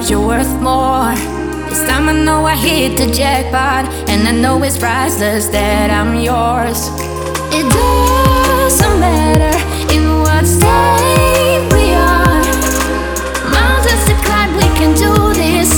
stars, you're worth more. This time I know I hit the jackpot, and I know it's priceless that I'm yours. It doesn't matter in what state we are. Mountains to climb, we can do this.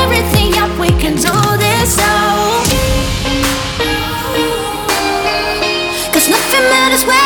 Everything up, we can do this. Oh. Cause nothing matters when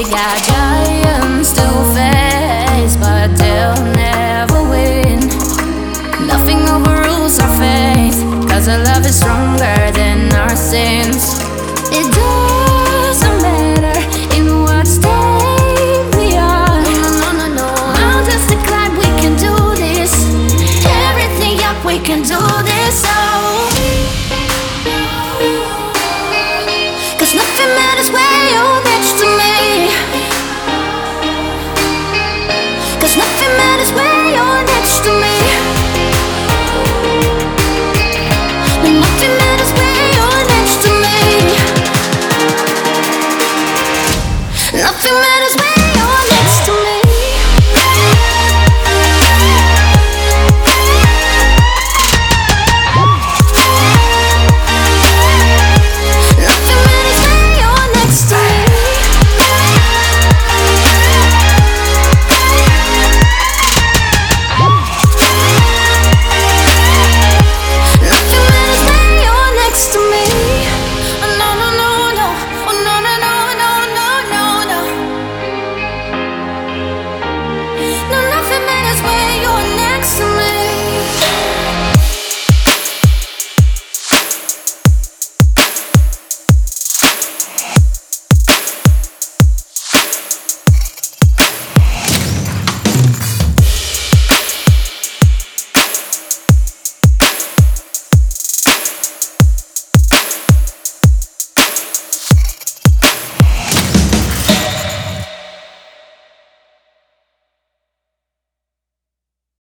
Got giants to face, but they'll never win. Nothing our our love is stronger than our sins. It doesn't matter in what state we are. No, no, no, we can do this. Everything up, we can do this. Oh. Cause nothing matters where nothing matters when